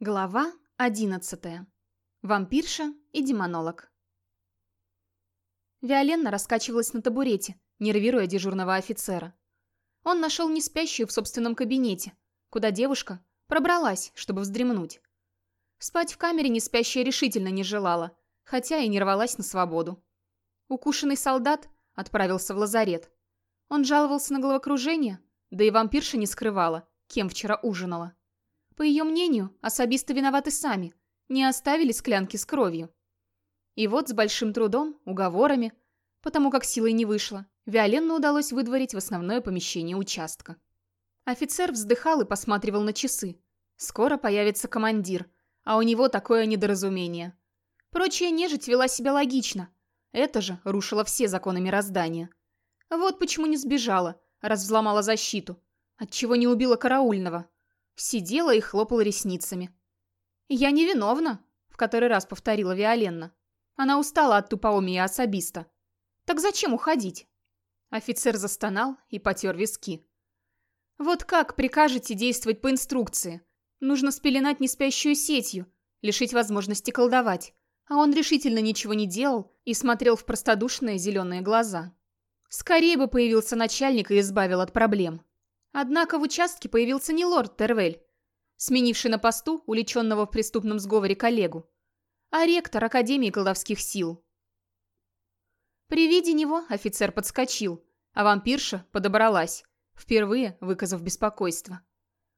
Глава одиннадцатая. Вампирша и демонолог. Виоленна раскачивалась на табурете, нервируя дежурного офицера. Он нашел не спящую в собственном кабинете, куда девушка пробралась, чтобы вздремнуть. Спать в камере не спящая решительно не желала, хотя и не рвалась на свободу. Укушенный солдат отправился в лазарет. Он жаловался на головокружение, да и вампирша не скрывала, кем вчера ужинала. По ее мнению, особисты виноваты сами, не оставили склянки с кровью. И вот с большим трудом, уговорами, потому как силой не вышло, Виоленну удалось выдворить в основное помещение участка. Офицер вздыхал и посматривал на часы. Скоро появится командир, а у него такое недоразумение. Прочая нежить вела себя логично. Это же рушило все законы мироздания. Вот почему не сбежала, раз взломала защиту. Отчего не убила караульного. Сидела и хлопала ресницами. «Я невиновна», — в который раз повторила Виоленна. Она устала от тупоумия особиста. «Так зачем уходить?» Офицер застонал и потер виски. «Вот как прикажете действовать по инструкции? Нужно спеленать неспящую сетью, лишить возможности колдовать. А он решительно ничего не делал и смотрел в простодушные зеленые глаза. Скорее бы появился начальник и избавил от проблем. Однако в участке появился не лорд Тервель, сменивший на посту уличенного в преступном сговоре коллегу, а ректор Академии колдовских сил. При виде него офицер подскочил, а вампирша подобралась, впервые выказав беспокойство.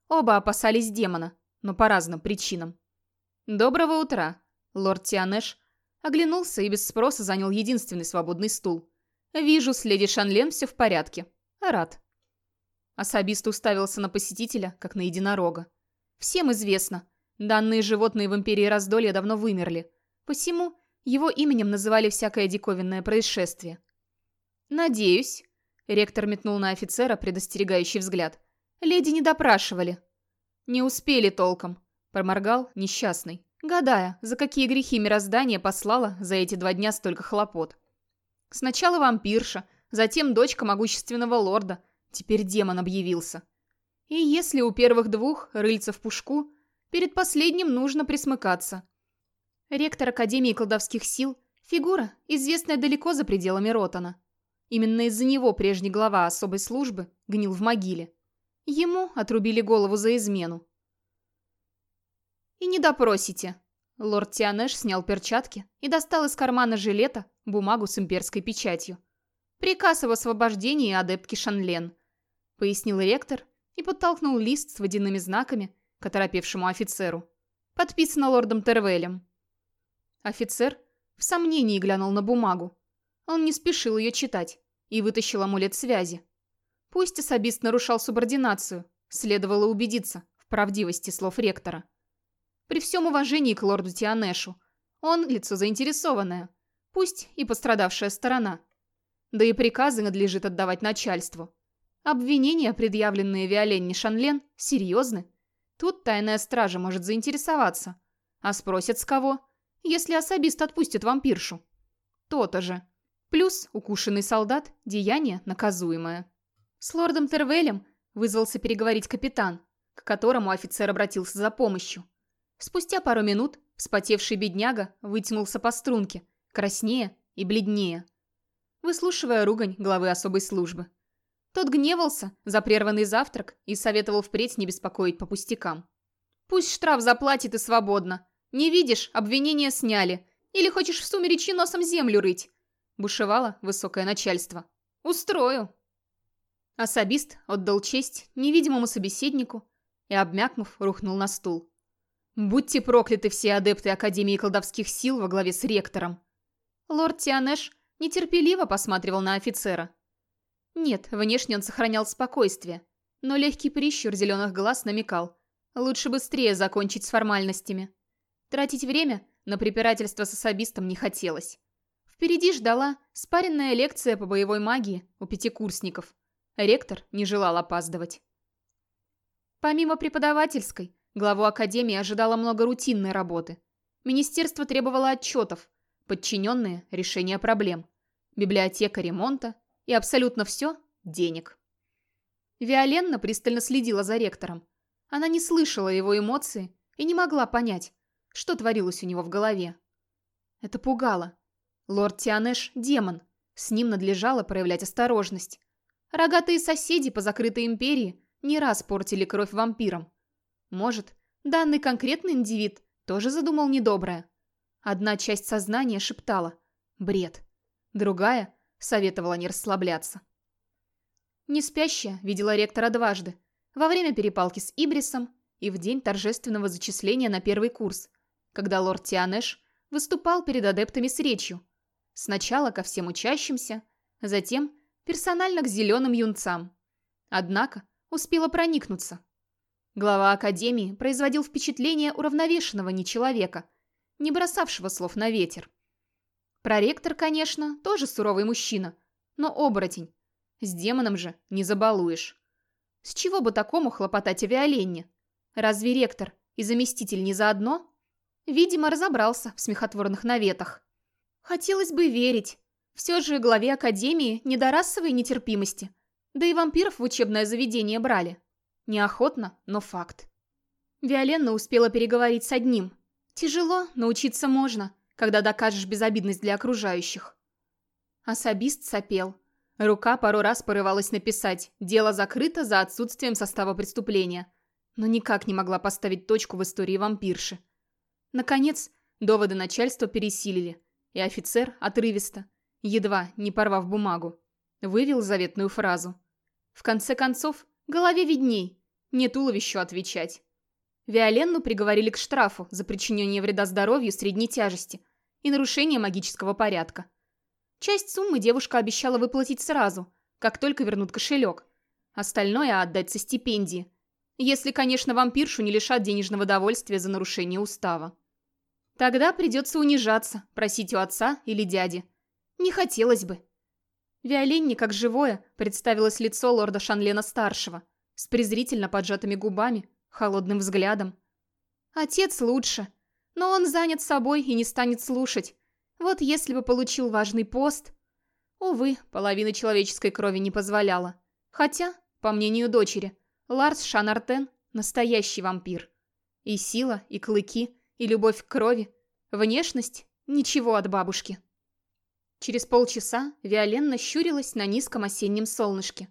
Оба опасались демона, но по разным причинам. «Доброго утра!» Лорд Тианеш оглянулся и без спроса занял единственный свободный стул. «Вижу, с леди Шанлен все в порядке. Рад». Особист уставился на посетителя, как на единорога. Всем известно, данные животные в Империи Раздолья давно вымерли. Посему его именем называли всякое диковинное происшествие. «Надеюсь», — ректор метнул на офицера предостерегающий взгляд. «Леди не допрашивали». «Не успели толком», — проморгал несчастный, гадая, за какие грехи мироздание послало за эти два дня столько хлопот. Сначала вампирша, затем дочка могущественного лорда, теперь демон объявился. И если у первых двух рыльца в пушку, перед последним нужно присмыкаться. Ректор Академии колдовских сил – фигура, известная далеко за пределами Ротана. Именно из-за него прежний глава особой службы гнил в могиле. Ему отрубили голову за измену. «И не допросите». Лорд Тианеш снял перчатки и достал из кармана жилета бумагу с имперской печатью. «Приказ об освобождении адептки Шанлен», — пояснил ректор и подтолкнул лист с водяными знаками к оторопевшему офицеру. Подписано лордом Тервелем. Офицер в сомнении глянул на бумагу. Он не спешил ее читать и вытащил амулет связи. Пусть особист нарушал субординацию, следовало убедиться в правдивости слов ректора. При всем уважении к лорду Тианешу, он лицо заинтересованное, пусть и пострадавшая сторона. Да и приказы надлежит отдавать начальству. Обвинения, предъявленные Виоленне Шанлен, серьезны. Тут тайная стража может заинтересоваться. А спросят с кого, если особист отпустит вампиршу. То-то же. Плюс укушенный солдат – деяние наказуемое. С лордом Тервелем вызвался переговорить капитан, к которому офицер обратился за помощью. Спустя пару минут вспотевший бедняга вытянулся по струнке, краснее и бледнее, выслушивая ругань главы особой службы. Тот гневался за прерванный завтрак и советовал впредь не беспокоить по пустякам. «Пусть штраф заплатит и свободно. Не видишь, обвинения сняли. Или хочешь в сумеречи носом землю рыть?» Бушевало высокое начальство. «Устрою». Особист отдал честь невидимому собеседнику и, обмякнув, рухнул на стул. «Будьте прокляты все адепты Академии колдовских сил во главе с ректором!» Лорд Тианеш нетерпеливо посматривал на офицера. Нет, внешне он сохранял спокойствие, но легкий прищур зеленых глаз намекал. Лучше быстрее закончить с формальностями. Тратить время на препирательство с особистом не хотелось. Впереди ждала спаренная лекция по боевой магии у пятикурсников. Ректор не желал опаздывать. Помимо преподавательской, главу академии ожидало много рутинной работы. Министерство требовало отчетов, подчиненные – решения проблем, библиотека ремонта, и абсолютно все – денег. Виоленна пристально следила за ректором. Она не слышала его эмоции и не могла понять, что творилось у него в голове. Это пугало. Лорд Тианеш – демон, с ним надлежало проявлять осторожность. Рогатые соседи по закрытой империи не раз портили кровь вампирам. Может, данный конкретный индивид тоже задумал недоброе. Одна часть сознания шептала «бред», другая советовала не расслабляться. Не спящая видела ректора дважды, во время перепалки с Ибрисом и в день торжественного зачисления на первый курс, когда лорд Тианеш выступал перед адептами с речью. Сначала ко всем учащимся, затем персонально к зеленым юнцам. Однако успела проникнуться. Глава Академии производил впечатление уравновешенного нечеловека, не бросавшего слов на ветер. Проректор, конечно, тоже суровый мужчина, но оборотень. С демоном же не забалуешь. С чего бы такому хлопотать о Виоленне? Разве ректор и заместитель не заодно? Видимо, разобрался в смехотворных наветах. Хотелось бы верить. Все же главе Академии не до расовой нетерпимости. Да и вампиров в учебное заведение брали. Неохотно, но факт. Виоленна успела переговорить с одним. Тяжело, научиться можно, когда докажешь безобидность для окружающих. Особист сопел. Рука пару раз порывалась написать «Дело закрыто за отсутствием состава преступления», но никак не могла поставить точку в истории вампирши. Наконец, доводы начальства пересилили, и офицер отрывисто, едва не порвав бумагу, вывел заветную фразу. В конце концов, голове видней, не туловищу отвечать. Виоленну приговорили к штрафу за причинение вреда здоровью средней тяжести и нарушение магического порядка. Часть суммы девушка обещала выплатить сразу, как только вернут кошелек. Остальное отдать со стипендии. Если, конечно, вампиршу не лишат денежного довольствия за нарушение устава. Тогда придется унижаться, просить у отца или дяди. Не хотелось бы. Виоленне, как живое, представилось лицо лорда Шанлена-старшего, с презрительно поджатыми губами, холодным взглядом. Отец лучше, но он занят собой и не станет слушать, вот если бы получил важный пост... Увы, половина человеческой крови не позволяла. Хотя, по мнению дочери, Ларс Шанартен – настоящий вампир. И сила, и клыки, и любовь к крови. Внешность – ничего от бабушки. Через полчаса Виоленна щурилась на низком осеннем солнышке.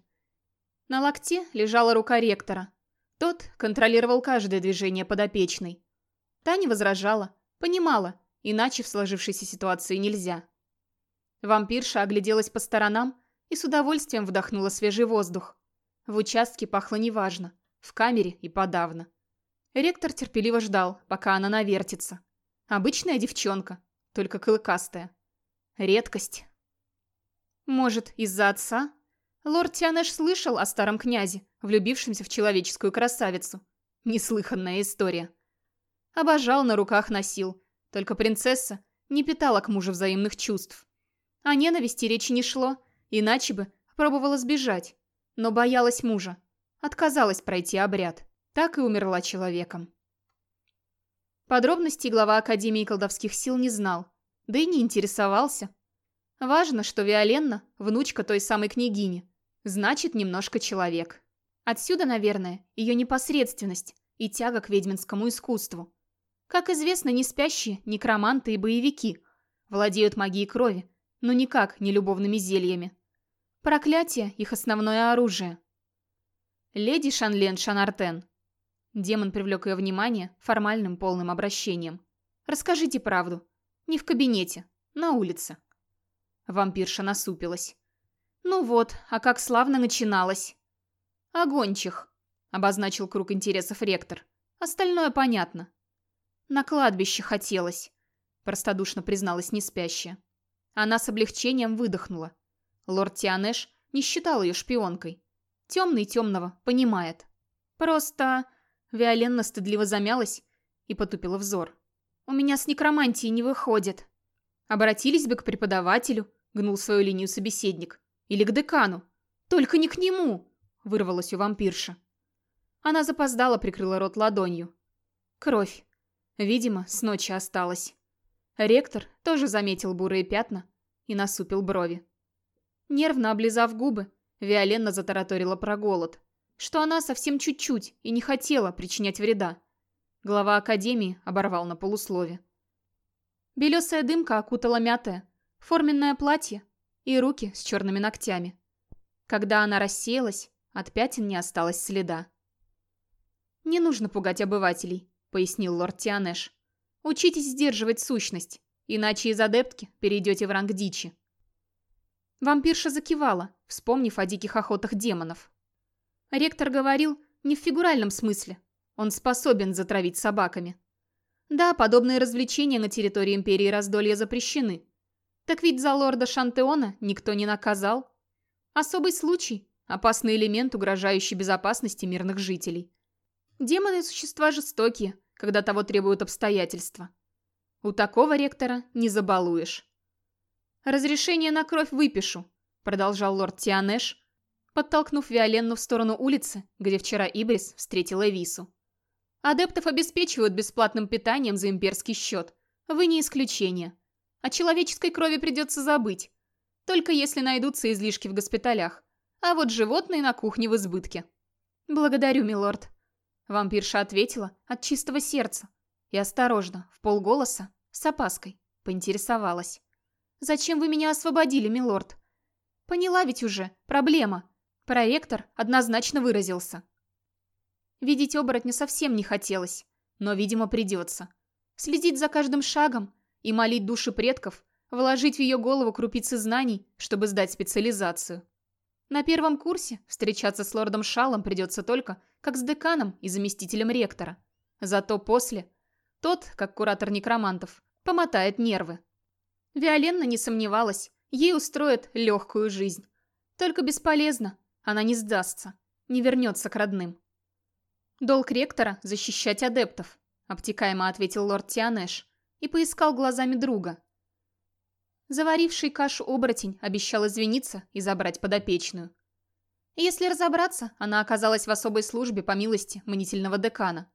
На локте лежала рука ректора. Тот контролировал каждое движение подопечной. Та не возражала, понимала, Иначе в сложившейся ситуации нельзя. Вампирша огляделась по сторонам и с удовольствием вдохнула свежий воздух. В участке пахло неважно, в камере и подавно. Ректор терпеливо ждал, пока она навертится. Обычная девчонка, только клыкастая. Редкость. Может, из-за отца? Лорд Тианеш слышал о старом князе, влюбившемся в человеческую красавицу. Неслыханная история. Обожал, на руках носил, только принцесса не питала к мужу взаимных чувств. О ненависти речи не шло, иначе бы пробовала сбежать. Но боялась мужа. Отказалась пройти обряд. Так и умерла человеком. Подробностей глава Академии колдовских сил не знал, да и не интересовался. Важно, что Виоленна – внучка той самой княгини. Значит, немножко человек. Отсюда, наверное, ее непосредственность и тяга к ведьминскому искусству. Как известно, не спящие, некроманты и боевики владеют магией крови, но никак не любовными зельями. Проклятие – их основное оружие. Леди Шанлен Шанартен. Демон привлек ее внимание формальным полным обращением. «Расскажите правду. Не в кабинете, на улице». Вампирша насупилась. «Ну вот, а как славно начиналось». «Огончих», — обозначил круг интересов ректор. «Остальное понятно. «На кладбище хотелось», – простодушно призналась неспящая. Она с облегчением выдохнула. Лорд Тианеш не считал ее шпионкой. Темный темного понимает. Просто... Виоленна стыдливо замялась и потупила взор. «У меня с некромантией не выходит». Обратились бы к преподавателю, гнул свою линию собеседник. Или к декану. Только не к нему, вырвалась у вампирша. Она запоздала, прикрыла рот ладонью. Кровь. Видимо, с ночи осталось. Ректор тоже заметил бурые пятна и насупил брови. Нервно облизав губы, Виоленна затараторила про голод, что она совсем чуть-чуть и не хотела причинять вреда. Глава Академии оборвал на полуслове. Белесая дымка окутала мятое, форменное платье и руки с черными ногтями. Когда она рассеялась, от пятен не осталось следа. «Не нужно пугать обывателей», — пояснил лорд Тианеш. «Учитесь сдерживать сущность, иначе из адептки перейдете в ранг дичи». Вампирша закивала, вспомнив о диких охотах демонов. Ректор говорил не в фигуральном смысле. Он способен затравить собаками. Да, подобные развлечения на территории Империи Раздолья запрещены. Так ведь за лорда Шантеона никто не наказал. Особый случай – опасный элемент, угрожающий безопасности мирных жителей. Демоны – существа жестокие, когда того требуют обстоятельства. У такого ректора не забалуешь. «Разрешение на кровь выпишу», – продолжал лорд Тианеш, подтолкнув Виоленну в сторону улицы, где вчера Ибрис встретила Вису. «Адептов обеспечивают бесплатным питанием за имперский счет. Вы не исключение. О человеческой крови придется забыть. Только если найдутся излишки в госпиталях. А вот животные на кухне в избытке». «Благодарю, милорд», – вампирша ответила от чистого сердца. И осторожно, в полголоса, с опаской, поинтересовалась. «Зачем вы меня освободили, милорд?» «Поняла ведь уже. Проблема. Проректор однозначно выразился. Видеть оборотня совсем не хотелось, но, видимо, придется. Следить за каждым шагом и молить души предков, вложить в ее голову крупицы знаний, чтобы сдать специализацию. На первом курсе встречаться с лордом Шалом придется только как с деканом и заместителем ректора. Зато после тот, как куратор некромантов, помотает нервы. Виоленна не сомневалась, ей устроят легкую жизнь. Только бесполезно, она не сдастся, не вернется к родным. «Долг ректора — защищать адептов», — обтекаемо ответил лорд Тианеш и поискал глазами друга. Заваривший кашу оборотень обещал извиниться и забрать подопечную. Если разобраться, она оказалась в особой службе по милости мнительного декана.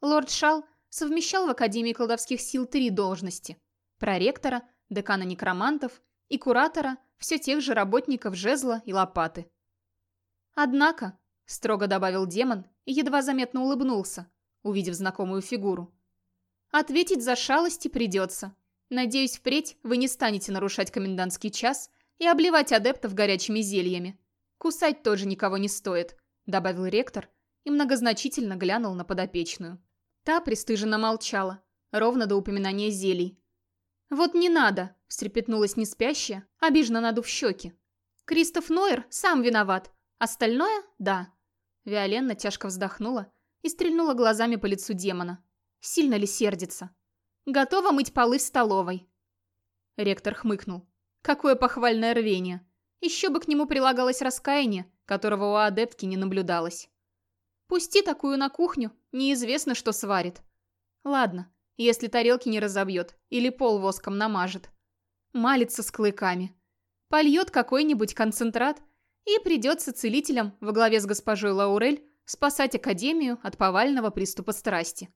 Лорд Шал совмещал в Академии колдовских сил три должности – проректора, декана некромантов и куратора все тех же работников жезла и лопаты. Однако, строго добавил демон и едва заметно улыбнулся, увидев знакомую фигуру. Ответить за шалости придется. Надеюсь, впредь вы не станете нарушать комендантский час и обливать адептов горячими зельями. Кусать тоже никого не стоит, добавил ректор и многозначительно глянул на подопечную. Та пристыженно молчала, ровно до упоминания зелий. «Вот не надо!» – встрепетнулась неспящая, обиженно надув щеки. «Кристоф Нойер сам виноват. Остальное – да». Виоленна тяжко вздохнула и стрельнула глазами по лицу демона. Сильно ли сердится? «Готова мыть полы в столовой». Ректор хмыкнул. Какое похвальное рвение. Еще бы к нему прилагалось раскаяние, которого у адептки не наблюдалось. Пусти такую на кухню, неизвестно, что сварит. Ладно, если тарелки не разобьет или пол воском намажет. Малится с клыками. Польет какой-нибудь концентрат, и придется целителям во главе с госпожой Лаурель спасать Академию от повального приступа страсти.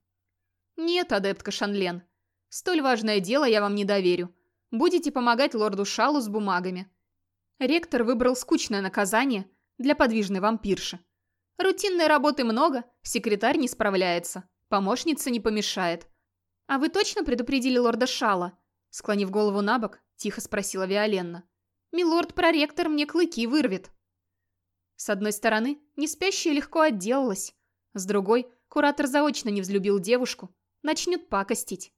Нет, адептка Шанлен, столь важное дело я вам не доверю. Будете помогать лорду Шалу с бумагами. Ректор выбрал скучное наказание для подвижной вампирши. Рутинной работы много, секретарь не справляется, помощница не помешает. «А вы точно предупредили лорда Шала?» Склонив голову на бок, тихо спросила Виоленна. «Милорд-проректор мне клыки вырвет». С одной стороны, неспящая легко отделалась. С другой, куратор заочно не взлюбил девушку. Начнет пакостить.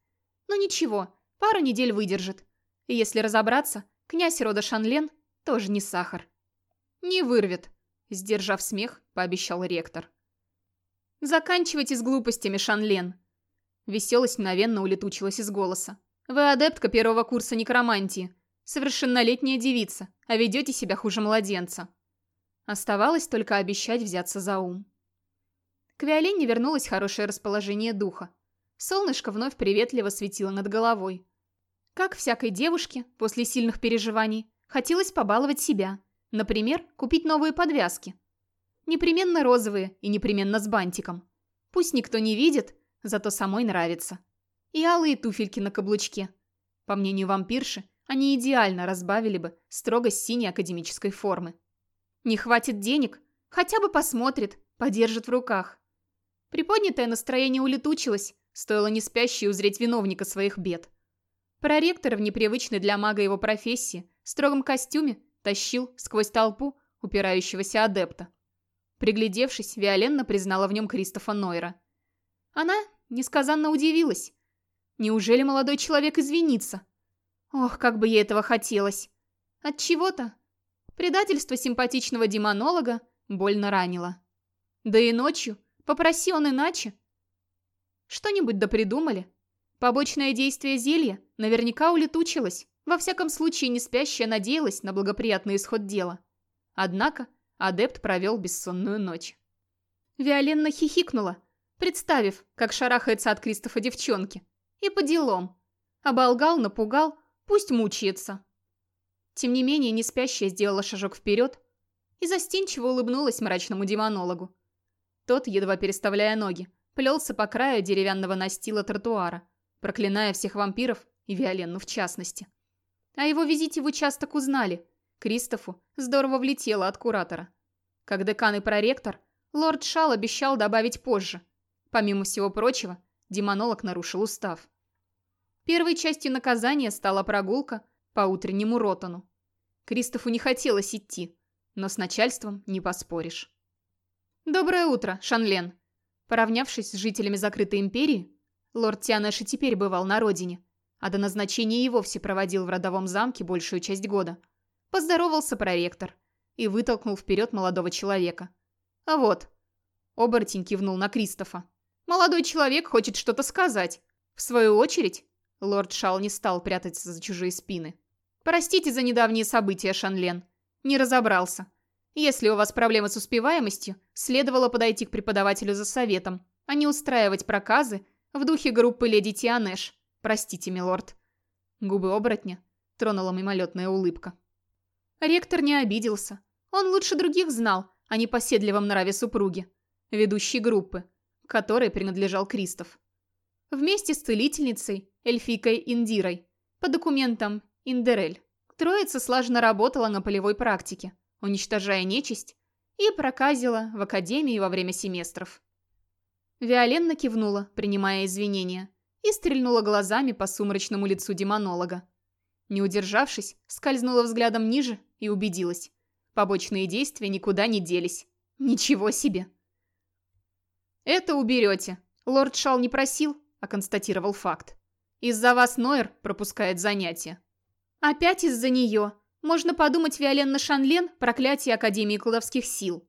Но ничего, пару недель выдержит. И если разобраться, князь рода Шанлен тоже не сахар. «Не вырвет», — сдержав смех, пообещал ректор. «Заканчивайте с глупостями, Шанлен». Веселость мгновенно улетучилась из голоса. «Вы адептка первого курса некромантии. Совершеннолетняя девица, а ведете себя хуже младенца». Оставалось только обещать взяться за ум. К Виолене вернулось хорошее расположение духа. Солнышко вновь приветливо светило над головой. Как всякой девушке, после сильных переживаний, хотелось побаловать себя. Например, купить новые подвязки. Непременно розовые и непременно с бантиком. Пусть никто не видит, зато самой нравится. И алые туфельки на каблучке. По мнению вампирши, они идеально разбавили бы строго синей академической формы. Не хватит денег? Хотя бы посмотрит, подержит в руках. Приподнятое настроение улетучилось, стоило не спящей узреть виновника своих бед. Проректор в непривычной для мага его профессии, строгом костюме, тащил сквозь толпу упирающегося адепта. Приглядевшись, Виоленна признала в нем Кристофа Нойра. Она несказанно удивилась. Неужели молодой человек извинится? Ох, как бы ей этого хотелось. От чего-то предательство симпатичного демонолога больно ранило. Да и ночью, попроси он иначе. Что-нибудь да придумали. Побочное действие зелья наверняка улетучилось. Во всяком случае, не спящая надеялась на благоприятный исход дела. Однако адепт провел бессонную ночь. Виоленна хихикнула, представив, как шарахается от Кристофа девчонки. И по делам. Оболгал, напугал, пусть мучается. Тем не менее, не спящая сделала шажок вперед и застенчиво улыбнулась мрачному демонологу. Тот, едва переставляя ноги, плелся по краю деревянного настила тротуара, проклиная всех вампиров и Виоленну в частности. О его визите в участок узнали. Кристофу здорово влетело от куратора. Как декан и проректор, лорд Шал обещал добавить позже. Помимо всего прочего, демонолог нарушил устав. Первой частью наказания стала прогулка по утреннему ротану. Кристофу не хотелось идти, но с начальством не поспоришь. «Доброе утро, Шанлен!» Поравнявшись с жителями закрытой империи, лорд Тианеш и теперь бывал на родине, а до назначения и вовсе проводил в родовом замке большую часть года. Поздоровался проректор и вытолкнул вперед молодого человека. «А вот». Оборотень кивнул на Кристофа. «Молодой человек хочет что-то сказать. В свою очередь...» Лорд Шал не стал прятаться за чужие спины. «Простите за недавние события, Шанлен. Не разобрался. Если у вас проблемы с успеваемостью, следовало подойти к преподавателю за советом, а не устраивать проказы в духе группы леди Тианеш. Простите, милорд. Губы оборотня тронула мимолетная улыбка. Ректор не обиделся. Он лучше других знал о непоседливом нраве супруги, ведущей группы, которой принадлежал Кристоф. Вместе с целительницей, эльфийкой Индирой, по документам Индерель, троица слаженно работала на полевой практике, уничтожая нечисть, и проказила в академии во время семестров. Виоленна кивнула, принимая извинения, и стрельнула глазами по сумрачному лицу демонолога. Не удержавшись, скользнула взглядом ниже и убедилась. Побочные действия никуда не делись. Ничего себе! «Это уберете. Лорд Шал не просил, а констатировал факт. Из-за вас Нойер пропускает занятия». «Опять из-за нее. Можно подумать, Виоленна Шанлен – проклятие Академии колдовских сил».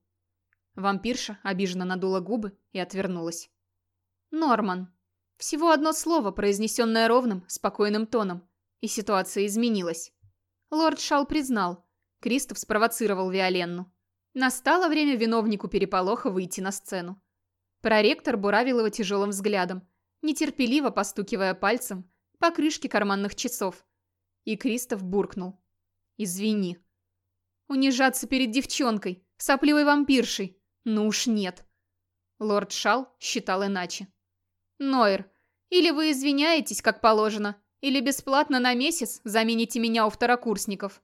Вампирша обиженно надула губы и отвернулась. «Норман». Всего одно слово, произнесенное ровным, спокойным тоном, и ситуация изменилась. Лорд Шал признал, Кристоф спровоцировал Виоленну. Настало время виновнику переполоха выйти на сцену. Проректор буравил его тяжелым взглядом, нетерпеливо постукивая пальцем по крышке карманных часов. И Кристоф буркнул. «Извини». «Унижаться перед девчонкой, сопливой вампиршей? Ну уж нет». Лорд Шал считал иначе. «Нойер, или вы извиняетесь, как положено, или бесплатно на месяц замените меня у второкурсников».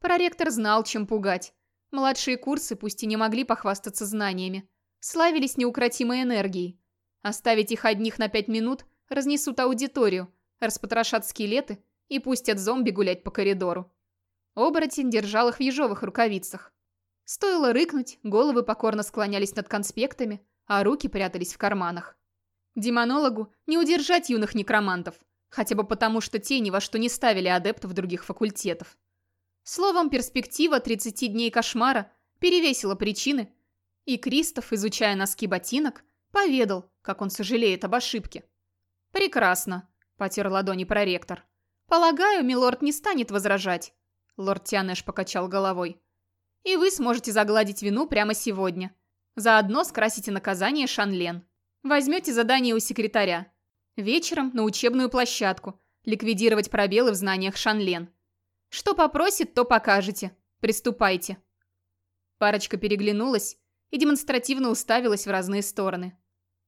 Проректор знал, чем пугать. Младшие курсы пусть и не могли похвастаться знаниями, славились неукротимой энергией. Оставить их одних на пять минут разнесут аудиторию, распотрошат скелеты и пустят зомби гулять по коридору. Оборотень держал их в ежовых рукавицах. Стоило рыкнуть, головы покорно склонялись над конспектами, а руки прятались в карманах. Демонологу не удержать юных некромантов, хотя бы потому, что те ни во что не ставили адептов других факультетов. Словом, перспектива 30 дней кошмара перевесила причины, и Кристоф, изучая носки ботинок, поведал, как он сожалеет об ошибке. «Прекрасно», — потер ладони проректор. «Полагаю, милорд не станет возражать», — лорд Тианеш покачал головой. «И вы сможете загладить вину прямо сегодня. Заодно скрасите наказание Шанлен». Возьмете задание у секретаря. Вечером на учебную площадку. Ликвидировать пробелы в знаниях Шанлен. Что попросит, то покажете. Приступайте. Парочка переглянулась и демонстративно уставилась в разные стороны.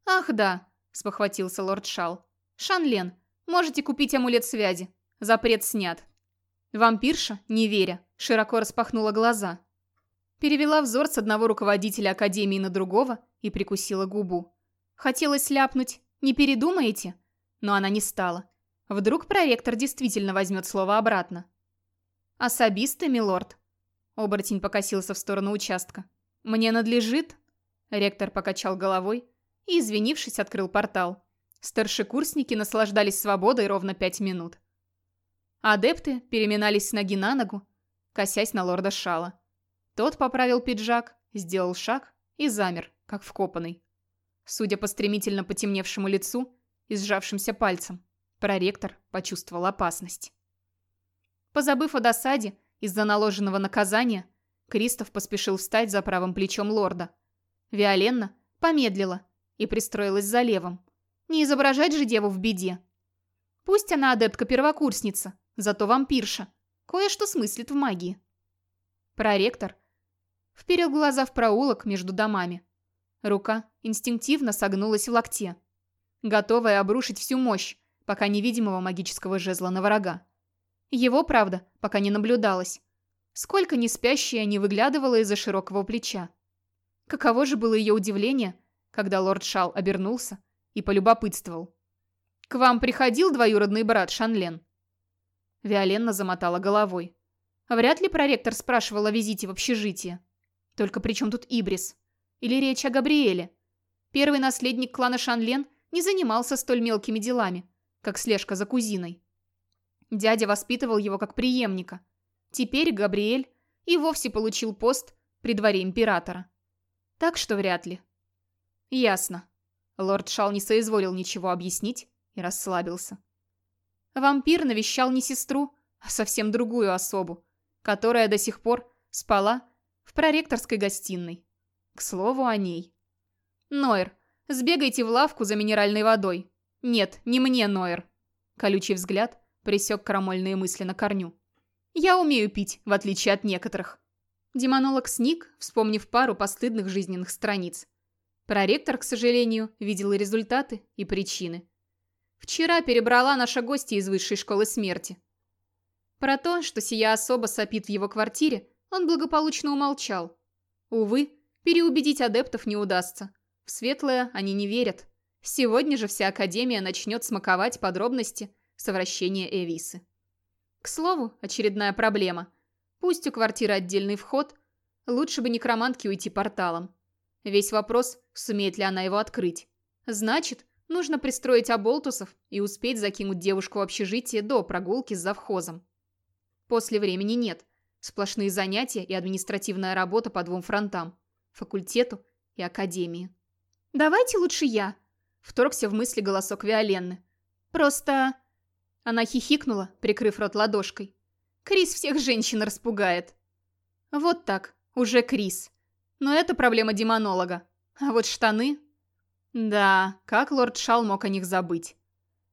«Ах да», — спохватился лорд Шал. «Шанлен, можете купить амулет связи. Запрет снят». Вампирша, не веря, широко распахнула глаза. Перевела взор с одного руководителя Академии на другого и прикусила губу. Хотелось ляпнуть «не передумаете?» Но она не стала. Вдруг проректор действительно возьмет слово обратно. «Особисто, милорд?» Оборотень покосился в сторону участка. «Мне надлежит?» Ректор покачал головой и, извинившись, открыл портал. Старшекурсники наслаждались свободой ровно пять минут. Адепты переминались с ноги на ногу, косясь на лорда Шала. Тот поправил пиджак, сделал шаг и замер, как вкопанный. Судя по стремительно потемневшему лицу и сжавшимся пальцам, проректор почувствовал опасность. Позабыв о досаде из-за наложенного наказания, Кристоф поспешил встать за правым плечом лорда. Виоленна помедлила и пристроилась за левым. Не изображать же деву в беде. Пусть она адептка-первокурсница, зато вампирша. Кое-что смыслит в магии. Проректор вперил глаза в проулок между домами. Рука инстинктивно согнулась в локте, готовая обрушить всю мощь, пока невидимого магического жезла на врага. Его, правда, пока не наблюдалось. Сколько не спящая не выглядывала из-за широкого плеча. Каково же было ее удивление, когда лорд Шал обернулся и полюбопытствовал. «К вам приходил двоюродный брат Шанлен?» Виоленна замотала головой. Вряд ли проректор спрашивал о визите в общежитие. Только при чем тут Ибрис? Или речь о Габриэле. Первый наследник клана Шанлен не занимался столь мелкими делами, как слежка за кузиной. Дядя воспитывал его как преемника. Теперь Габриэль и вовсе получил пост при дворе императора. Так что вряд ли. Ясно. Лорд Шал не соизволил ничего объяснить и расслабился. Вампир навещал не сестру, а совсем другую особу, которая до сих пор спала в проректорской гостиной. К слову о ней. «Нойер, сбегайте в лавку за минеральной водой». «Нет, не мне, Нойер». Колючий взгляд присек крамольные мысли на корню. «Я умею пить, в отличие от некоторых». Демонолог сник, вспомнив пару постыдных жизненных страниц. Проректор, к сожалению, видел результаты и причины. Вчера перебрала наша гостья из высшей школы смерти. Про то, что сия особа сопит в его квартире, он благополучно умолчал. Увы, Переубедить адептов не удастся. В светлое они не верят. Сегодня же вся Академия начнет смаковать подробности совращения Эвисы. К слову, очередная проблема. Пусть у квартиры отдельный вход, лучше бы некромантке уйти порталом. Весь вопрос, сумеет ли она его открыть. Значит, нужно пристроить оболтусов и успеть закинуть девушку в общежитие до прогулки с завхозом. После времени нет. Сплошные занятия и административная работа по двум фронтам факультету и академии. «Давайте лучше я», — вторгся в мысли голосок Виоленны. «Просто...» Она хихикнула, прикрыв рот ладошкой. «Крис всех женщин распугает». «Вот так, уже Крис. Но это проблема демонолога. А вот штаны...» Да, как лорд Шал мог о них забыть?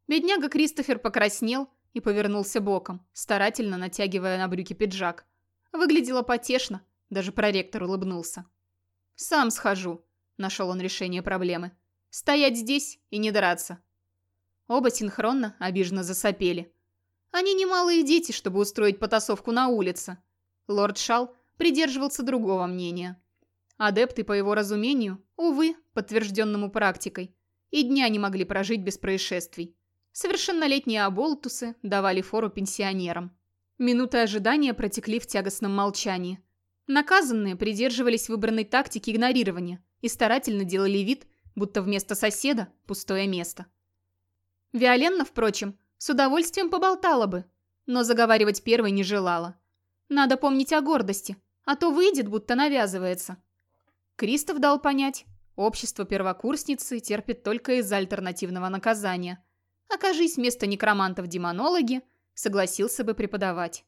Бедняга Кристофер покраснел и повернулся боком, старательно натягивая на брюки пиджак. Выглядело потешно, даже проректор улыбнулся. «Сам схожу», — нашел он решение проблемы. «Стоять здесь и не драться». Оба синхронно обиженно засопели. Они немалые дети, чтобы устроить потасовку на улице. Лорд Шал придерживался другого мнения. Адепты, по его разумению, увы, подтвержденному практикой, и дня не могли прожить без происшествий. Совершеннолетние оболтусы давали фору пенсионерам. Минуты ожидания протекли в тягостном молчании – Наказанные придерживались выбранной тактики игнорирования и старательно делали вид, будто вместо соседа пустое место. Виоленна, впрочем, с удовольствием поболтала бы, но заговаривать первой не желала. Надо помнить о гордости, а то выйдет, будто навязывается. Кристоф дал понять, общество первокурсницы терпит только из-за альтернативного наказания. Окажись вместо некромантов демонологи, согласился бы преподавать.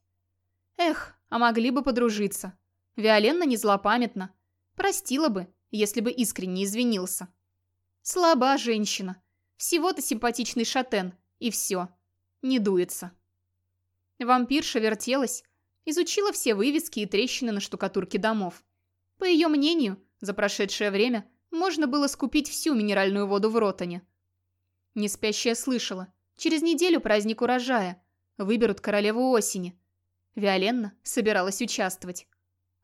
Эх, а могли бы подружиться. Виоленна не злопамятна. Простила бы, если бы искренне извинился. Слаба женщина. Всего-то симпатичный шатен, и все. Не дуется. Вампирша вертелась, изучила все вывески и трещины на штукатурке домов. По ее мнению, за прошедшее время можно было скупить всю минеральную воду в Ротане. Неспящая слышала. Через неделю праздник урожая. Выберут королеву осени. Виоленна собиралась участвовать.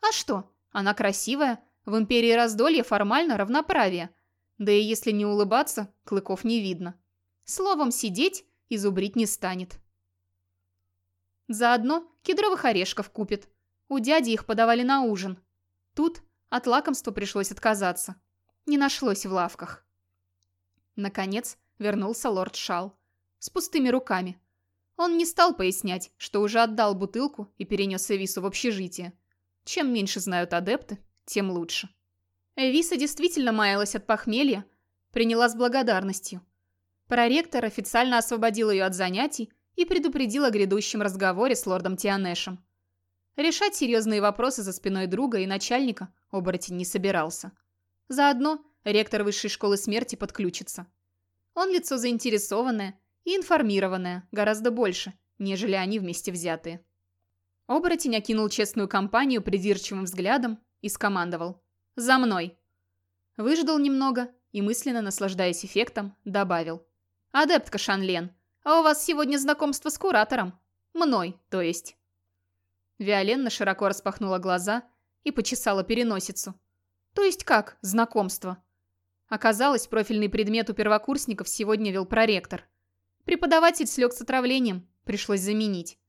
А что? Она красивая. В империи раздолье формально равноправие. Да и если не улыбаться, клыков не видно. Словом, сидеть и зубрить не станет. Заодно кедровых орешков купит. У дяди их подавали на ужин. Тут от лакомства пришлось отказаться. Не нашлось в лавках. Наконец вернулся лорд Шал. С пустыми руками. Он не стал пояснять, что уже отдал бутылку и перенес Эвису в общежитие. Чем меньше знают адепты, тем лучше. Эвиса действительно маялась от похмелья, приняла с благодарностью. Проректор официально освободил ее от занятий и предупредил о грядущем разговоре с лордом Тианешем. Решать серьезные вопросы за спиной друга и начальника оборотень не собирался. Заодно ректор высшей школы смерти подключится. Он лицо заинтересованное и информированное гораздо больше, нежели они вместе взятые. Оборотень окинул честную компанию придирчивым взглядом и скомандовал «За мной!». Выждал немного и, мысленно наслаждаясь эффектом, добавил «Адептка Шанлен, а у вас сегодня знакомство с куратором. Мной, то есть». Виоленна широко распахнула глаза и почесала переносицу. «То есть как знакомство?» Оказалось, профильный предмет у первокурсников сегодня вел проректор. Преподаватель слег с отравлением, пришлось заменить.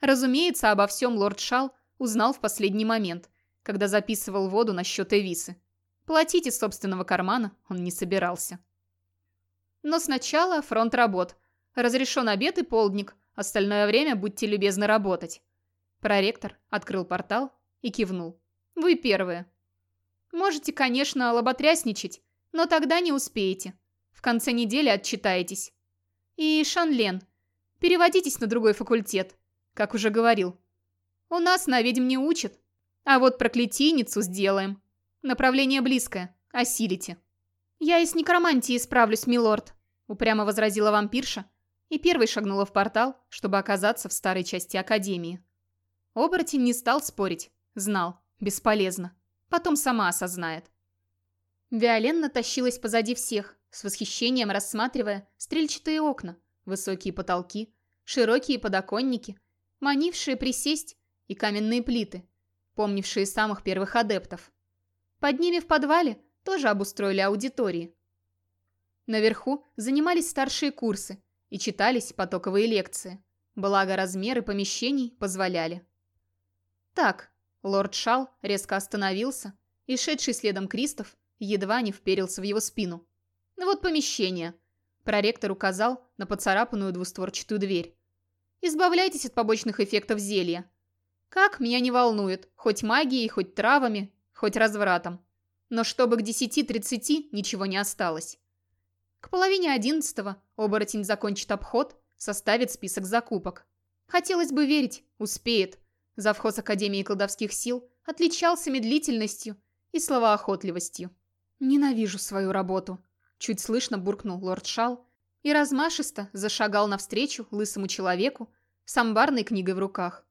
Разумеется, обо всем лорд Шал узнал в последний момент, когда записывал воду на счет Эвисы. Платить из собственного кармана он не собирался. Но сначала фронт работ. Разрешен обед и полдник, остальное время будьте любезны работать. Проректор открыл портал и кивнул. Вы первые. Можете, конечно, лоботрясничать, но тогда не успеете. В конце недели отчитаетесь. И, Шанлен, переводитесь на другой факультет, как уже говорил. У нас на ведьм не учат, а вот проклятийницу сделаем. Направление близкое, осилите. Я и с некромантией справлюсь, милорд, упрямо возразила вампирша и первой шагнула в портал, чтобы оказаться в старой части Академии. Оборотень не стал спорить, знал, бесполезно. Потом сама осознает. Виоленна тащилась позади всех, с восхищением рассматривая стрельчатые окна, высокие потолки, широкие подоконники, манившие присесть и каменные плиты, помнившие самых первых адептов. Под ними в подвале тоже обустроили аудитории. Наверху занимались старшие курсы и читались потоковые лекции, благо размеры помещений позволяли. Так, лорд Шал резко остановился, и шедший следом Кристоф едва не вперился в его спину. «Ну вот помещение». Проректор указал на поцарапанную двустворчатую дверь. «Избавляйтесь от побочных эффектов зелья. Как, меня не волнует, хоть магией, хоть травами, хоть развратом. Но чтобы к десяти тридцати ничего не осталось. К половине одиннадцатого оборотень закончит обход, составит список закупок. Хотелось бы верить, успеет. Завхоз Академии колдовских сил отличался медлительностью и словоохотливостью. «Ненавижу свою работу», — чуть слышно буркнул лорд Шал и размашисто зашагал навстречу лысому человеку с амбарной книгой в руках.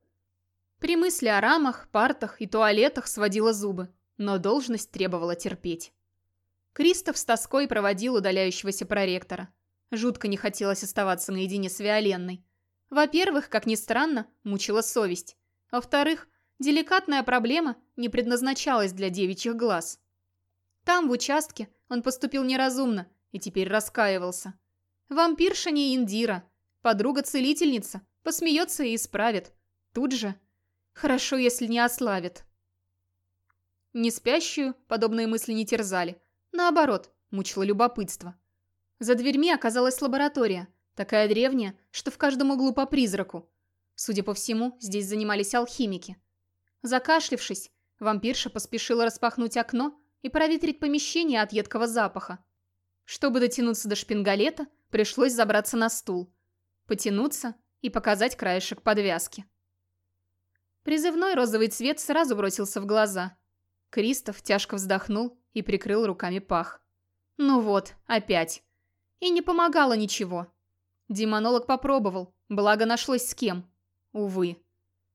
При мысли о рамах, партах и туалетах сводила зубы, но должность требовала терпеть. Кристоф с тоской проводил удаляющегося проректора. Жутко не хотелось оставаться наедине с Виоленной. Во-первых, как ни странно, мучила совесть. Во-вторых, деликатная проблема не предназначалась для девичьих глаз. Там, в участке, он поступил неразумно и теперь раскаивался. Вампирша не Индира, подруга-целительница, посмеется и исправит. Тут же. Хорошо, если не ославит. Не спящую подобные мысли не терзали. Наоборот, мучило любопытство. За дверьми оказалась лаборатория, такая древняя, что в каждом углу по призраку. Судя по всему, здесь занимались алхимики. Закашлившись, вампирша поспешила распахнуть окно и проветрить помещение от едкого запаха. Чтобы дотянуться до шпингалета, пришлось забраться на стул, потянуться и показать краешек подвязки. Призывной розовый цвет сразу бросился в глаза. Кристоф тяжко вздохнул и прикрыл руками пах. Ну вот, опять. И не помогало ничего. Демонолог попробовал, благо нашлось с кем. Увы.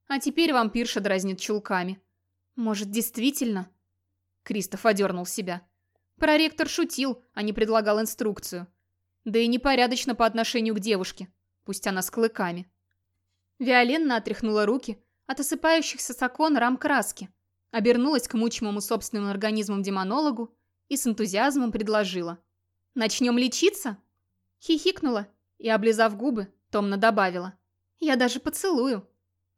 А теперь вампирша дразнит чулками. Может, действительно Кристоф одернул себя. Проректор шутил, а не предлагал инструкцию. Да и непорядочно по отношению к девушке, пусть она с клыками. Виоленна отряхнула руки от осыпающихся с рам краски, обернулась к мучимому собственным организмом демонологу и с энтузиазмом предложила. начнем лечиться?» Хихикнула и, облизав губы, томно добавила. «Я даже поцелую,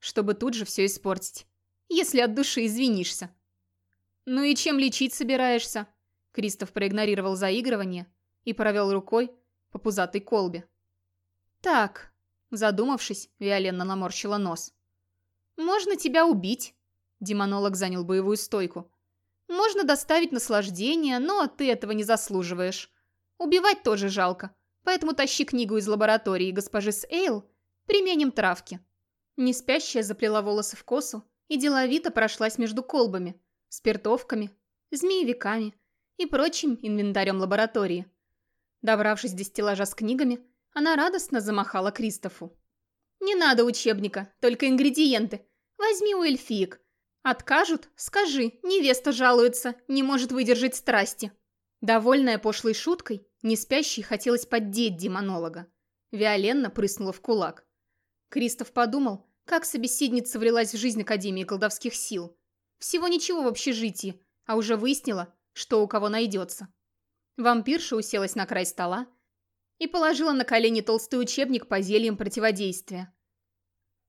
чтобы тут же все испортить, если от души извинишься». «Ну и чем лечить собираешься?» Кристоф проигнорировал заигрывание и провел рукой по пузатой колбе. «Так», задумавшись, Виоленна наморщила нос. «Можно тебя убить», демонолог занял боевую стойку. «Можно доставить наслаждение, но ты этого не заслуживаешь. Убивать тоже жалко, поэтому тащи книгу из лаборатории госпожи Сейл, применим травки». Неспящая заплела волосы в косу и деловито прошлась между колбами, спиртовками, змеевиками и прочим инвентарем лаборатории. Добравшись до стеллажа с книгами, она радостно замахала Кристофу. «Не надо учебника, только ингредиенты. Возьми у эльфиек. Откажут? Скажи, невеста жалуется, не может выдержать страсти». Довольная пошлой шуткой, не спящей хотелось поддеть демонолога. Виоленна прыснула в кулак. Кристоф подумал, как собеседница влилась в жизнь Академии колдовских сил. Всего ничего в общежитии, а уже выяснила, что у кого найдется. Вампирша уселась на край стола и положила на колени толстый учебник по зельям противодействия.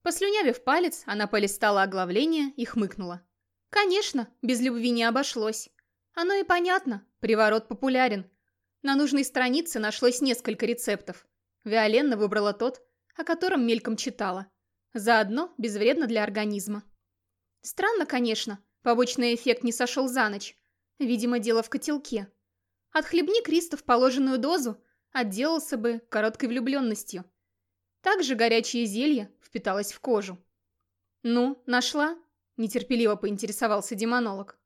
Послюнявив палец, она полистала оглавление и хмыкнула. Конечно, без любви не обошлось. Оно и понятно, приворот популярен. На нужной странице нашлось несколько рецептов. Виоленна выбрала тот, о котором мельком читала. Заодно безвредно для организма. Странно, конечно, побочный эффект не сошел за ночь. Видимо, дело в котелке. Отхлебни Кристоф положенную дозу, отделался бы короткой влюбленностью. Также горячее зелье впиталось в кожу. «Ну, нашла?» – нетерпеливо поинтересовался демонолог.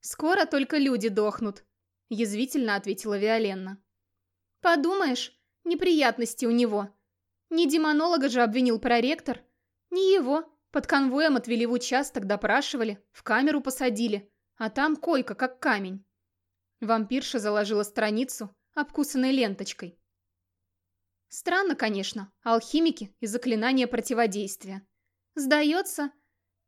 «Скоро только люди дохнут», – язвительно ответила Виоленна. «Подумаешь, неприятности у него. Не демонолога же обвинил проректор, не его. Под конвоем отвели в участок, допрашивали, в камеру посадили, а там койка, как камень». Вампирша заложила страницу, обкусанной ленточкой. Странно, конечно, алхимики и заклинания противодействия. Сдается,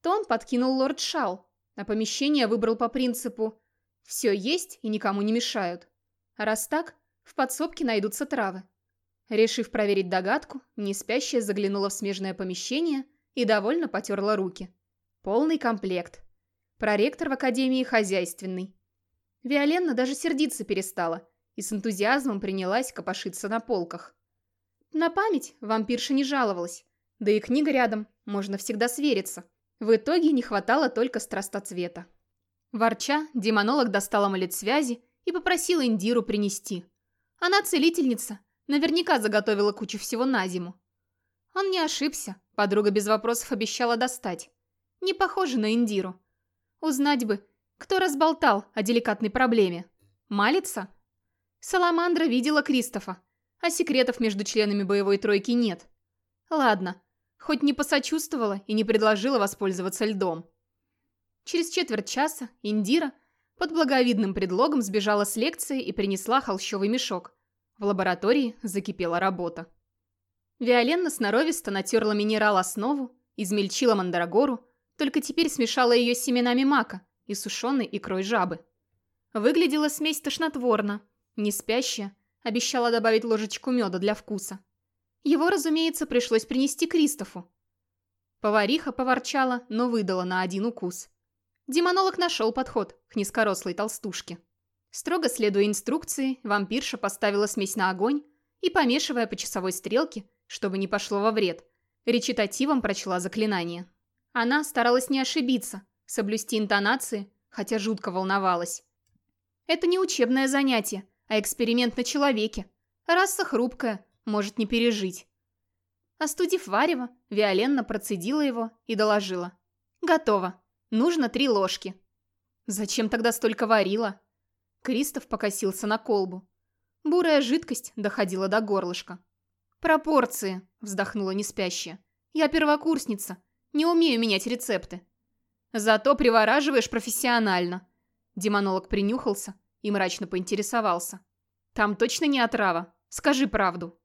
Том подкинул лорд Шал, а помещение выбрал по принципу «все есть и никому не мешают». Раз так, в подсобке найдутся травы. Решив проверить догадку, неспящая заглянула в смежное помещение и довольно потерла руки. Полный комплект. Проректор в академии хозяйственный. Виоленна даже сердиться перестала и с энтузиазмом принялась копошиться на полках. На память вампирша не жаловалась, да и книга рядом, можно всегда свериться. В итоге не хватало только страстоцвета. Ворча, демонолог достал амулет связи и попросил Индиру принести. Она целительница, наверняка заготовила кучу всего на зиму. Он не ошибся, подруга без вопросов обещала достать. Не похоже на Индиру. Узнать бы, кто разболтал о деликатной проблеме. Малица? Саламандра видела Кристофа, а секретов между членами боевой тройки нет. Ладно, хоть не посочувствовала и не предложила воспользоваться льдом. Через четверть часа Индира под благовидным предлогом сбежала с лекции и принесла холщовый мешок. В лаборатории закипела работа. Виоленна сноровисто натерла минерал-основу, измельчила мандрагору, только теперь смешала ее с семенами мака и сушеной икрой жабы. Выглядела смесь тошнотворно, не спящая, Обещала добавить ложечку меда для вкуса. Его, разумеется, пришлось принести Кристофу. Повариха поворчала, но выдала на один укус. Демонолог нашел подход к низкорослой толстушке. Строго следуя инструкции, вампирша поставила смесь на огонь и, помешивая по часовой стрелке, чтобы не пошло во вред, речитативом прочла заклинание. Она старалась не ошибиться, соблюсти интонации, хотя жутко волновалась. Это не учебное занятие, а эксперимент на человеке. Раса хрупкая, может не пережить. Остудив варево, Виоленна процедила его и доложила. «Готово. Нужно три ложки». «Зачем тогда столько варила?» Кристоф покосился на колбу. Бурая жидкость доходила до горлышка. «Пропорции», — вздохнула неспящая. «Я первокурсница, не умею менять рецепты». «Зато привораживаешь профессионально». Демонолог принюхался и мрачно поинтересовался. «Там точно не отрава? Скажи правду».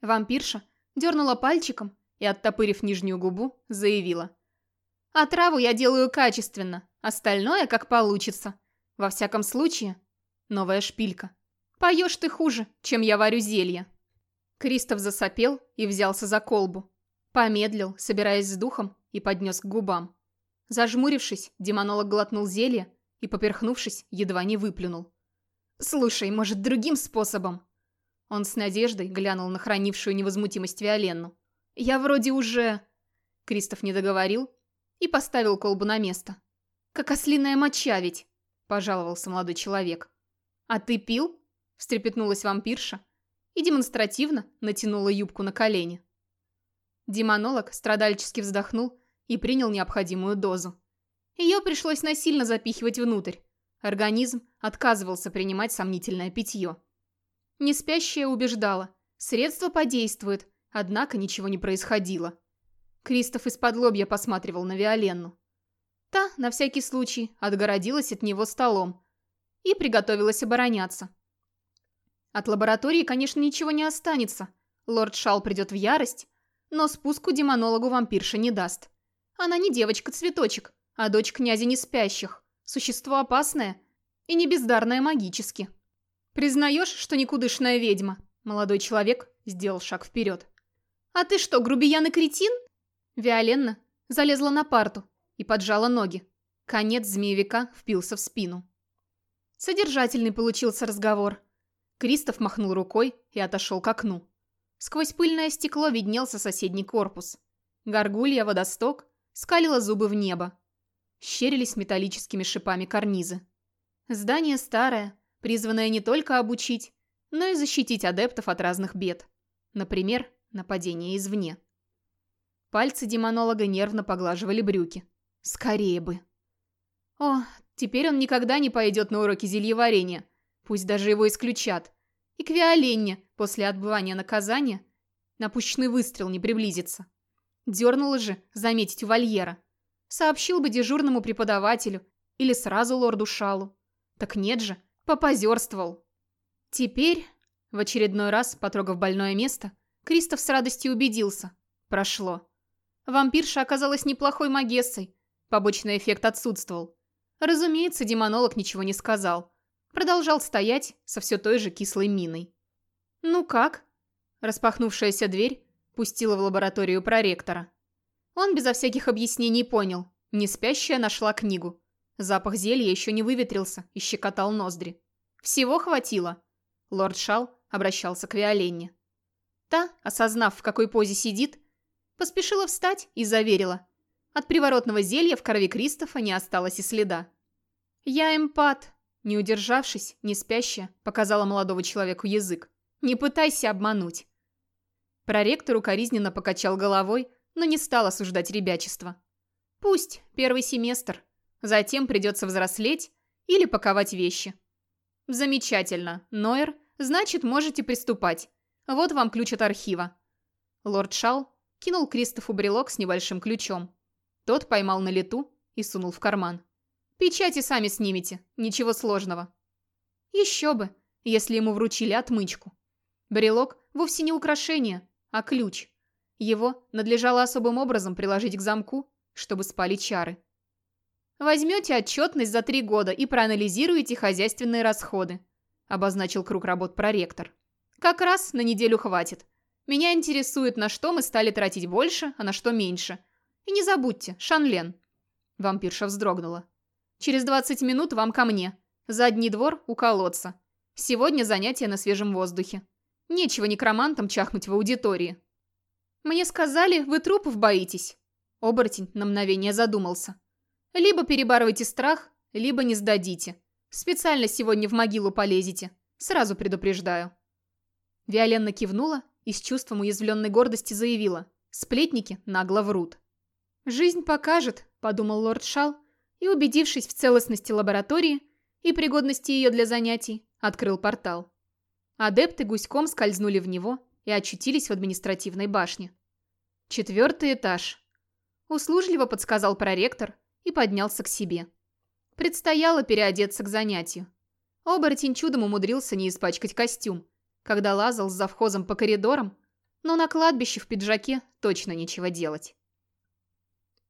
Вампирша дернула пальчиком и, оттопырив нижнюю губу, заявила. «Отраву я делаю качественно, остальное как получится. Во всяком случае...» Новая шпилька. Поешь ты хуже, чем я варю зелье. Кристоф засопел и взялся за колбу. Помедлил, собираясь с духом, и поднес к губам. Зажмурившись, демонолог глотнул зелье и, поперхнувшись, едва не выплюнул. «Слушай, может, другим способом?» Он с надеждой глянул на хранившую невозмутимость Виоленну. «Я вроде уже...» Кристоф не договорил и поставил колбу на место. «Как ослиная моча ведь!» – пожаловался молодой человек. «А ты пил?» – встрепетнулась вампирша и демонстративно натянула юбку на колени. Демонолог страдальчески вздохнул и принял необходимую дозу. Ее пришлось насильно запихивать внутрь. Организм отказывался принимать сомнительное питье. Неспящая убеждала. Средство подействует, однако ничего не происходило. Кристоф из-под лобья посматривал на Виоленну. Та, на всякий случай, отгородилась от него столом и приготовилась обороняться. От лаборатории, конечно, ничего не останется. Лорд Шал придет в ярость, но спуску демонологу вампирша не даст. Она не девочка-цветочек, а дочь князя неспящих. Существо опасное и не бездарное магически. «Признаешь, что никудышная ведьма?» Молодой человек сделал шаг вперед. «А ты что, грубиян и кретин?» Виоленна залезла на парту и поджала ноги. Конец змеевика впился в спину. Содержательный получился разговор. Кристоф махнул рукой и отошел к окну. Сквозь пыльное стекло виднелся соседний корпус. Горгулья, водосток, скалила зубы в небо. Щерились металлическими шипами карнизы. Здание старое, призванное не только обучить, но и защитить адептов от разных бед. Например, нападения извне. Пальцы демонолога нервно поглаживали брюки. Скорее бы. О, теперь он никогда не пойдет на уроки зельеварения. Пусть даже его исключат. И к Виоленне, после отбывания наказания, напущенный выстрел не приблизится. Дернула же заметить у вольера. Сообщил бы дежурному преподавателю или сразу лорду Шалу. Так нет же, попозерствовал. Теперь, в очередной раз, потрогав больное место, Кристоф с радостью убедился. Прошло. Вампирша оказалась неплохой магессой. Побочный эффект отсутствовал. Разумеется, демонолог ничего не сказал. Продолжал стоять со все той же кислой миной. «Ну как?» Распахнувшаяся дверь пустила в лабораторию проректора. Он безо всяких объяснений понял. Не спящая нашла книгу. Запах зелья еще не выветрился и щекотал ноздри. Всего хватило. Лорд Шал обращался к Виоленне. Та, осознав, в какой позе сидит, поспешила встать и заверила. От приворотного зелья в крови Кристофа не осталось и следа. «Я эмпат», не удержавшись, не спящая, показала молодого человеку язык. «Не пытайся обмануть». Проректор укоризненно покачал головой, но не стал осуждать ребячество. «Пусть, первый семестр. Затем придется взрослеть или паковать вещи». «Замечательно, Нойер. Значит, можете приступать. Вот вам ключ от архива». Лорд Шал кинул Кристофу брелок с небольшим ключом. Тот поймал на лету и сунул в карман. Печати сами снимете, ничего сложного. Еще бы, если ему вручили отмычку. Брелок вовсе не украшение, а ключ. Его надлежало особым образом приложить к замку, чтобы спали чары. Возьмете отчетность за три года и проанализируете хозяйственные расходы, обозначил круг работ проректор. Как раз на неделю хватит. Меня интересует, на что мы стали тратить больше, а на что меньше. И не забудьте, Шанлен. Вампирша вздрогнула. Через 20 минут вам ко мне. Задний двор у колодца. Сегодня занятие на свежем воздухе. Нечего некромантам чахнуть в аудитории. Мне сказали, вы трупов боитесь. Оборотень на мгновение задумался. Либо перебарывайте страх, либо не сдадите. Специально сегодня в могилу полезете. Сразу предупреждаю. Виоленна кивнула и с чувством уязвленной гордости заявила. Сплетники нагло врут. «Жизнь покажет», — подумал лорд Шал, и, убедившись в целостности лаборатории и пригодности ее для занятий, открыл портал. Адепты гуськом скользнули в него и очутились в административной башне. Четвертый этаж. Услужливо подсказал проректор и поднялся к себе. Предстояло переодеться к занятию. Оборотень чудом умудрился не испачкать костюм, когда лазал с завхозом по коридорам, но на кладбище в пиджаке точно нечего делать.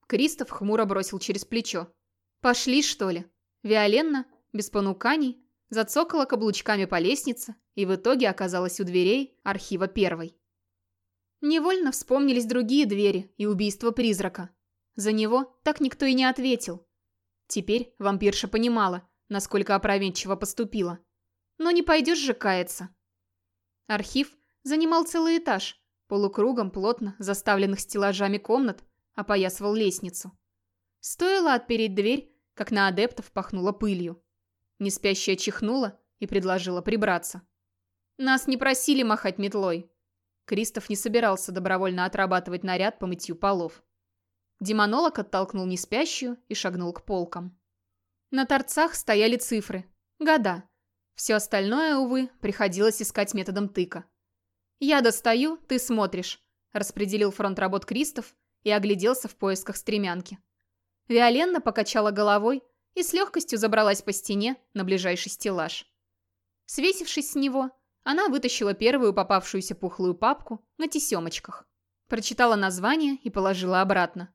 Кристоф хмуро бросил через плечо. «Пошли, что ли?» Виоленна, без понуканий, зацокала каблучками по лестнице и в итоге оказалась у дверей архива первой. Невольно вспомнились другие двери и убийство призрака. За него так никто и не ответил. Теперь вампирша понимала, насколько опрометчиво поступила. Но не пойдешь же каяться. Архив занимал целый этаж, полукругом плотно заставленных стеллажами комнат, опоясывал лестницу. Стоило отпереть дверь, как на адептов пахнуло пылью. Неспящая чихнула и предложила прибраться. «Нас не просили махать метлой». Кристоф не собирался добровольно отрабатывать наряд по мытью полов. Демонолог оттолкнул неспящую и шагнул к полкам. На торцах стояли цифры. Года. Все остальное, увы, приходилось искать методом тыка. «Я достаю, ты смотришь», – распределил фронт работ Кристоф и огляделся в поисках стремянки. Виоленна покачала головой и с легкостью забралась по стене на ближайший стеллаж. Свесившись с него, она вытащила первую попавшуюся пухлую папку на тесемочках. Прочитала название и положила обратно.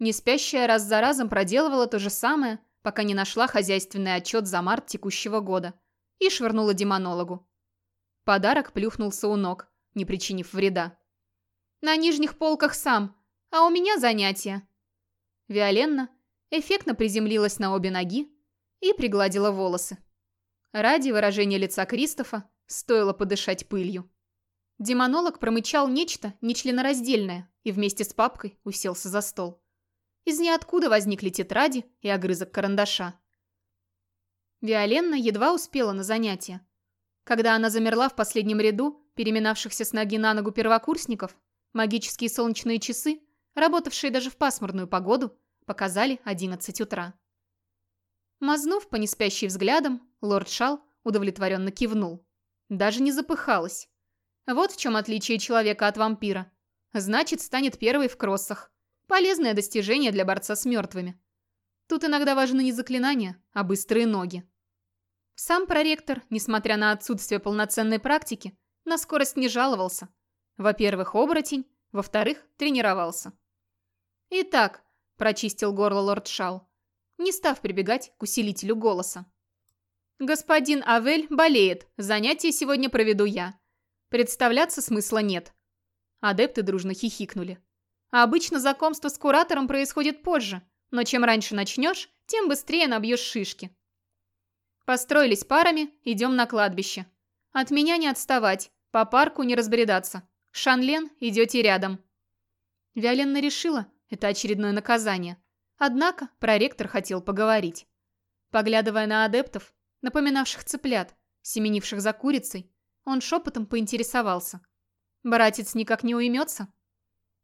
Неспящая раз за разом проделывала то же самое, пока не нашла хозяйственный отчет за март текущего года и швырнула демонологу. Подарок плюхнулся у ног, не причинив вреда. «На нижних полках сам, а у меня занятия». Виоленна эффектно приземлилась на обе ноги и пригладила волосы. Ради выражения лица Кристофа стоило подышать пылью. Демонолог промычал нечто нечленораздельное и вместе с папкой уселся за стол. Из ниоткуда возникли тетради и огрызок карандаша. Виоленна едва успела на занятия. Когда она замерла в последнем ряду, переминавшихся с ноги на ногу первокурсников, магические солнечные часы, работавшие даже в пасмурную погоду, показали 11 утра. Мазнув по неспящей взглядам, лорд Шал удовлетворенно кивнул. Даже не запыхалась. Вот в чем отличие человека от вампира. Значит, станет первой в кроссах. Полезное достижение для борца с мертвыми. Тут иногда важны не заклинания, а быстрые ноги. Сам проректор, несмотря на отсутствие полноценной практики, на скорость не жаловался. Во-первых, оборотень, во-вторых, тренировался. «Итак», – прочистил горло лорд Шау, не став прибегать к усилителю голоса. «Господин Авель болеет, занятие сегодня проведу я. Представляться смысла нет». Адепты дружно хихикнули. Обычно знакомство с куратором происходит позже, но чем раньше начнешь, тем быстрее набьешь шишки. Построились парами, идем на кладбище. От меня не отставать, по парку не разбредаться. Шанлен, идете рядом. Виоленна решила, это очередное наказание. Однако проректор хотел поговорить. Поглядывая на адептов, напоминавших цыплят, семенивших за курицей, он шепотом поинтересовался. «Братец никак не уймется?»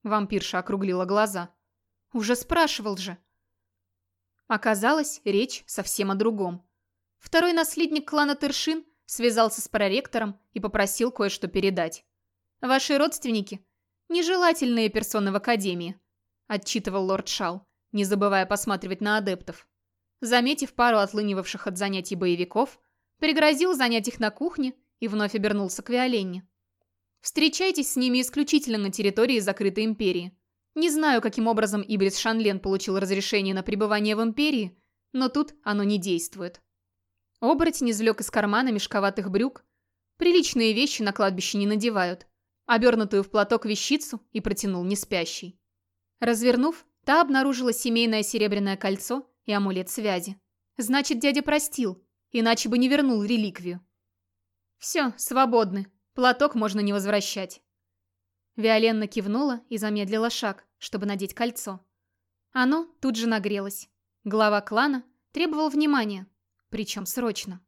Вампирша округлила глаза. «Уже спрашивал же». Оказалось, речь совсем о другом. Второй наследник клана Тершин связался с проректором и попросил кое-что передать. «Ваши родственники – нежелательные персоны в Академии», – отчитывал лорд Шал, не забывая посматривать на адептов. Заметив пару отлынивавших от занятий боевиков, пригрозил занять их на кухне и вновь обернулся к Виоленне. Встречайтесь с ними исключительно на территории закрытой империи. Не знаю, каким образом Ибрис Шанлен получил разрешение на пребывание в империи, но тут оно не действует. Оборотень извлек из кармана мешковатых брюк. Приличные вещи на кладбище не надевают. Обернутую в платок вещицу и протянул неспящий. Развернув, та обнаружила семейное серебряное кольцо и амулет связи. Значит, дядя простил, иначе бы не вернул реликвию. «Все, свободны», Платок можно не возвращать. Виоленна кивнула и замедлила шаг, чтобы надеть кольцо. Оно тут же нагрелось. Глава клана требовал внимания, причем срочно.